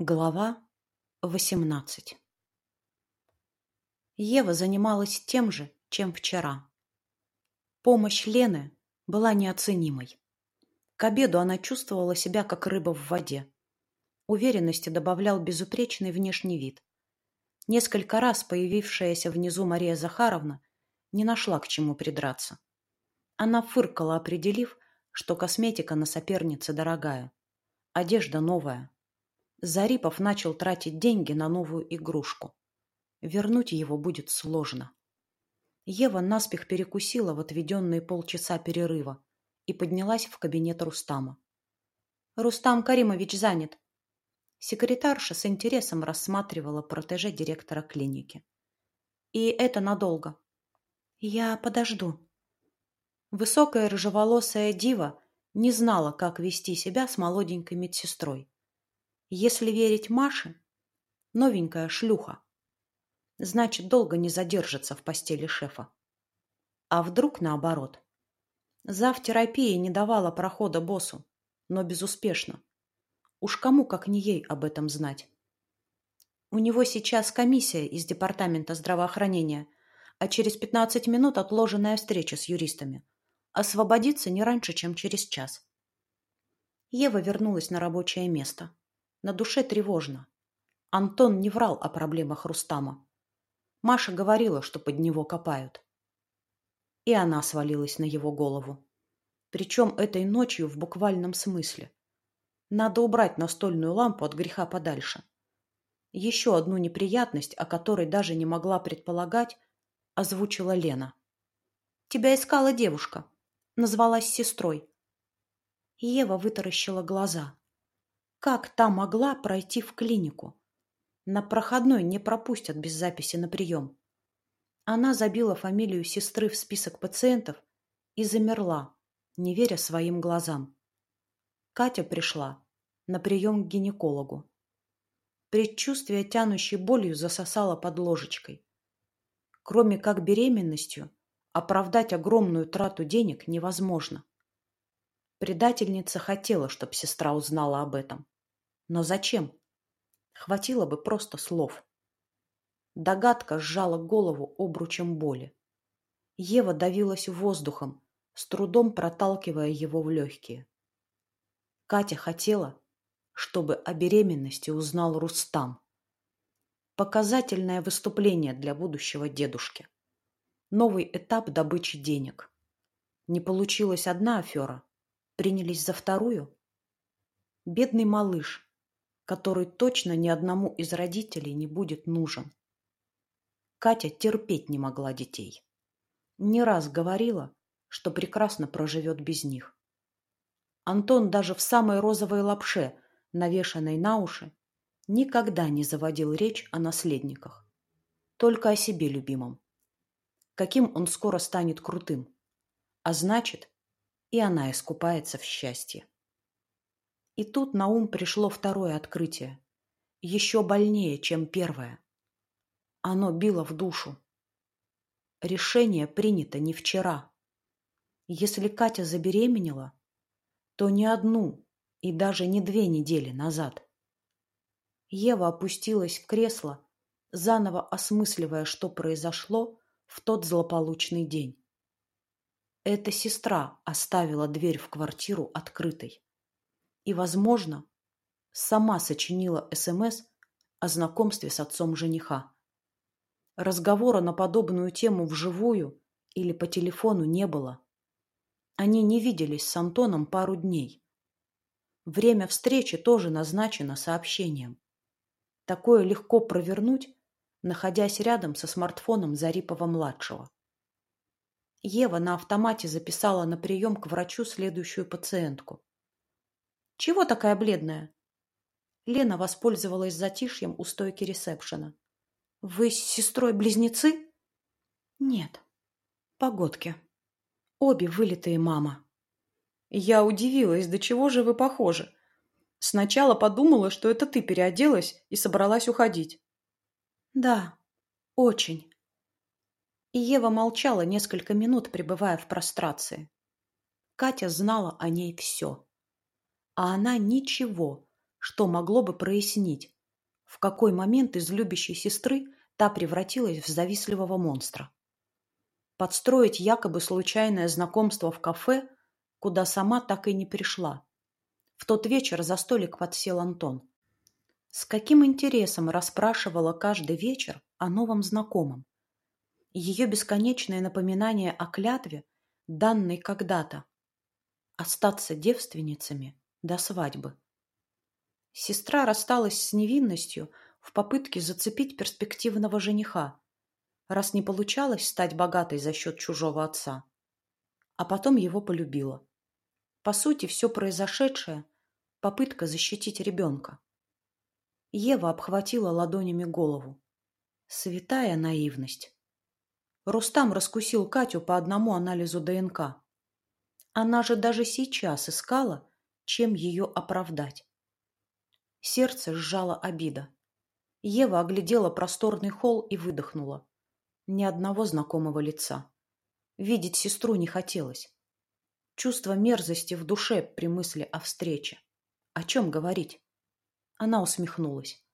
Глава 18 Ева занималась тем же, чем вчера. Помощь Лены была неоценимой. К обеду она чувствовала себя как рыба в воде. Уверенности добавлял безупречный внешний вид. Несколько раз появившаяся внизу Мария Захаровна не нашла к чему придраться. Она фыркала, определив, что косметика на сопернице дорогая, одежда новая. Зарипов начал тратить деньги на новую игрушку. Вернуть его будет сложно. Ева наспех перекусила в отведенные полчаса перерыва и поднялась в кабинет Рустама. «Рустам Каримович занят». Секретарша с интересом рассматривала протеже директора клиники. «И это надолго». «Я подожду». Высокая рыжеволосая дива не знала, как вести себя с молоденькой медсестрой. Если верить Маше, новенькая шлюха. Значит, долго не задержится в постели шефа. А вдруг наоборот? Зав терапии не давала прохода боссу, но безуспешно. Уж кому, как не ей, об этом знать. У него сейчас комиссия из департамента здравоохранения, а через 15 минут отложенная встреча с юристами. Освободиться не раньше, чем через час. Ева вернулась на рабочее место. На душе тревожно. Антон не врал о проблемах Рустама. Маша говорила, что под него копают. И она свалилась на его голову. Причем этой ночью в буквальном смысле. Надо убрать настольную лампу от греха подальше. Еще одну неприятность, о которой даже не могла предполагать, озвучила Лена. «Тебя искала девушка. Назвалась сестрой». Ева вытаращила глаза. Как та могла пройти в клинику? На проходной не пропустят без записи на прием. Она забила фамилию сестры в список пациентов и замерла, не веря своим глазам. Катя пришла на прием к гинекологу. Предчувствие, тянущей болью, засосало под ложечкой. Кроме как беременностью, оправдать огромную трату денег невозможно. Предательница хотела, чтобы сестра узнала об этом. Но зачем? Хватило бы просто слов. Догадка сжала голову обручем боли. Ева давилась воздухом, с трудом проталкивая его в легкие. Катя хотела, чтобы о беременности узнал Рустам. Показательное выступление для будущего дедушки. Новый этап добычи денег. Не получилась одна афера, принялись за вторую? Бедный малыш, который точно ни одному из родителей не будет нужен. Катя терпеть не могла детей. Не раз говорила, что прекрасно проживет без них. Антон даже в самой розовой лапше, навешанной на уши, никогда не заводил речь о наследниках. Только о себе любимом. Каким он скоро станет крутым. А значит, и она искупается в счастье. И тут на ум пришло второе открытие, еще больнее, чем первое. Оно било в душу. Решение принято не вчера. Если Катя забеременела, то не одну и даже не две недели назад. Ева опустилась в кресло, заново осмысливая, что произошло в тот злополучный день. Эта сестра оставила дверь в квартиру открытой. И, возможно, сама сочинила СМС о знакомстве с отцом жениха. Разговора на подобную тему вживую или по телефону не было. Они не виделись с Антоном пару дней. Время встречи тоже назначено сообщением. Такое легко провернуть, находясь рядом со смартфоном Зарипова-младшего. Ева на автомате записала на прием к врачу следующую пациентку. «Чего такая бледная?» Лена воспользовалась затишьем у стойки ресепшена. «Вы с сестрой близнецы?» «Нет. Погодки. Обе вылитые мама». Я удивилась, до чего же вы похожи. Сначала подумала, что это ты переоделась и собралась уходить. Да, очень. И Ева молчала несколько минут, пребывая в прострации. Катя знала о ней все. А она ничего, что могло бы прояснить, в какой момент из любящей сестры та превратилась в завистливого монстра. Подстроить якобы случайное знакомство в кафе, куда сама так и не пришла. В тот вечер за столик подсел Антон. С каким интересом расспрашивала каждый вечер о новом знакомом. Ее бесконечное напоминание о клятве, данной когда-то. Остаться девственницами до свадьбы. Сестра рассталась с невинностью в попытке зацепить перспективного жениха, раз не получалось стать богатой за счет чужого отца. А потом его полюбила. По сути, все произошедшее – попытка защитить ребенка. Ева обхватила ладонями голову. Святая наивность. Рустам раскусил Катю по одному анализу ДНК. Она же даже сейчас искала, чем ее оправдать. Сердце сжало обида. Ева оглядела просторный холл и выдохнула. Ни одного знакомого лица. Видеть сестру не хотелось. Чувство мерзости в душе при мысли о встрече. О чем говорить? Она усмехнулась.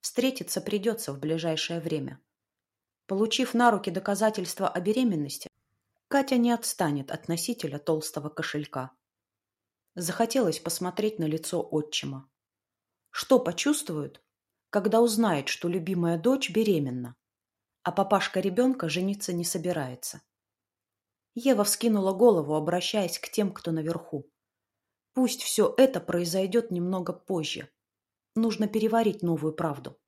Встретиться придется в ближайшее время. Получив на руки доказательства о беременности, Катя не отстанет от носителя толстого кошелька. Захотелось посмотреть на лицо отчима. Что почувствует, когда узнает, что любимая дочь беременна, а папашка ребенка жениться не собирается? Ева вскинула голову, обращаясь к тем, кто наверху. Пусть все это произойдет немного позже. Нужно переварить новую правду.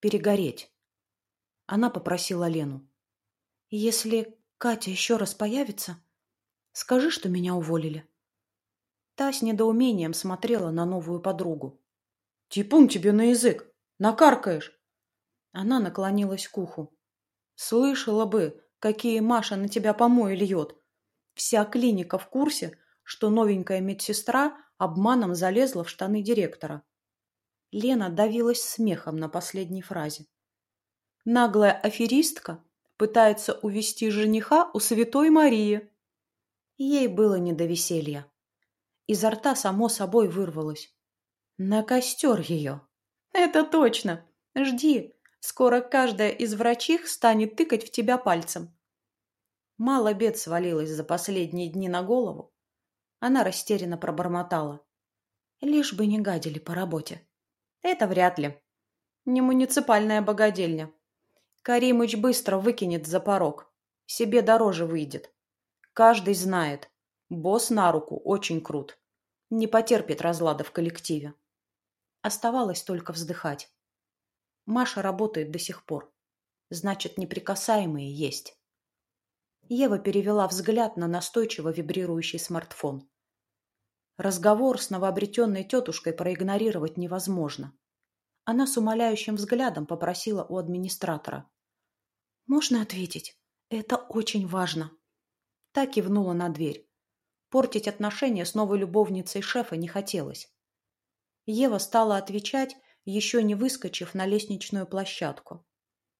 Перегореть. Она попросила Лену. «Если Катя еще раз появится, скажи, что меня уволили». Та с недоумением смотрела на новую подругу. «Типун тебе на язык! Накаркаешь!» Она наклонилась к уху. «Слышала бы, какие Маша на тебя помои льет. Вся клиника в курсе, что новенькая медсестра обманом залезла в штаны директора. Лена давилась смехом на последней фразе. Наглая аферистка пытается увести жениха у святой Марии. Ей было не до веселья. Изо рта само собой вырвалось. На костер ее. Это точно. Жди. Скоро каждая из врачих станет тыкать в тебя пальцем. Мало бед свалилось за последние дни на голову. Она растерянно пробормотала. Лишь бы не гадили по работе. Это вряд ли. Не муниципальная богадельня. Каримыч быстро выкинет за порог. Себе дороже выйдет. Каждый знает. Босс на руку очень крут. Не потерпит разлада в коллективе. Оставалось только вздыхать. Маша работает до сих пор. Значит, неприкасаемые есть. Ева перевела взгляд на настойчиво вибрирующий смартфон. Разговор с новообретенной тетушкой проигнорировать невозможно. Она с умоляющим взглядом попросила у администратора. «Можно ответить? Это очень важно». Так кивнула на дверь. Портить отношения с новой любовницей шефа не хотелось. Ева стала отвечать, еще не выскочив на лестничную площадку.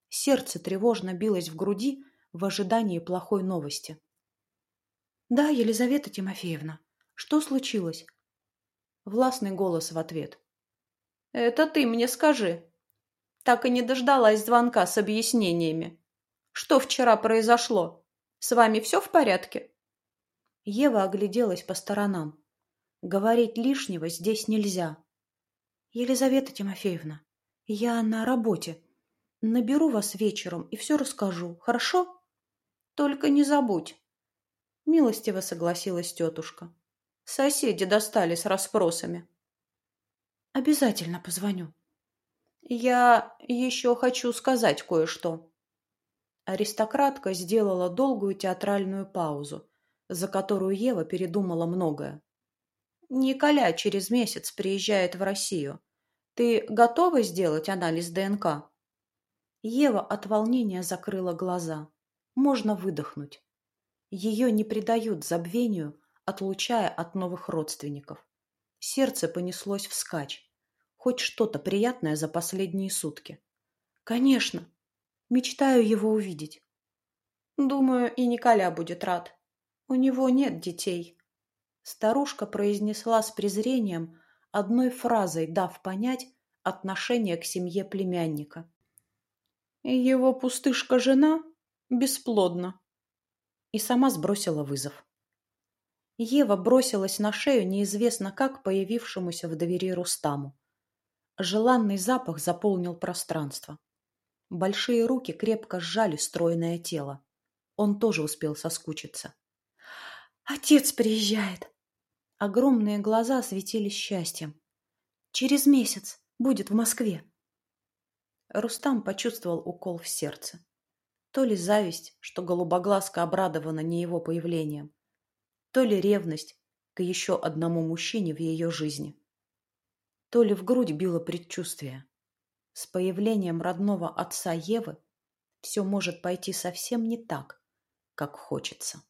Сердце тревожно билось в груди в ожидании плохой новости. «Да, Елизавета Тимофеевна», что случилось? Властный голос в ответ. Это ты мне скажи. Так и не дождалась звонка с объяснениями. Что вчера произошло? С вами все в порядке? Ева огляделась по сторонам. Говорить лишнего здесь нельзя. Елизавета Тимофеевна, я на работе. Наберу вас вечером и все расскажу, хорошо? Только не забудь. Милостиво согласилась тетушка. Соседи достали с расспросами. Обязательно позвоню. Я еще хочу сказать кое-что. Аристократка сделала долгую театральную паузу, за которую Ева передумала многое. Николя через месяц приезжает в Россию. Ты готова сделать анализ ДНК? Ева от волнения закрыла глаза. Можно выдохнуть. Ее не предают забвению, отлучая от новых родственников. Сердце понеслось вскачь. Хоть что-то приятное за последние сутки. Конечно. Мечтаю его увидеть. Думаю, и Николя будет рад. У него нет детей. Старушка произнесла с презрением, одной фразой дав понять отношение к семье племянника. Его пустышка-жена бесплодна. И сама сбросила вызов. Ева бросилась на шею неизвестно как появившемуся в двери Рустаму. Желанный запах заполнил пространство. Большие руки крепко сжали стройное тело. Он тоже успел соскучиться. «Отец приезжает!» Огромные глаза светились счастьем. «Через месяц будет в Москве!» Рустам почувствовал укол в сердце. То ли зависть, что голубоглазка обрадована не его появлением, то ли ревность к еще одному мужчине в ее жизни, то ли в грудь било предчувствие. С появлением родного отца Евы все может пойти совсем не так, как хочется.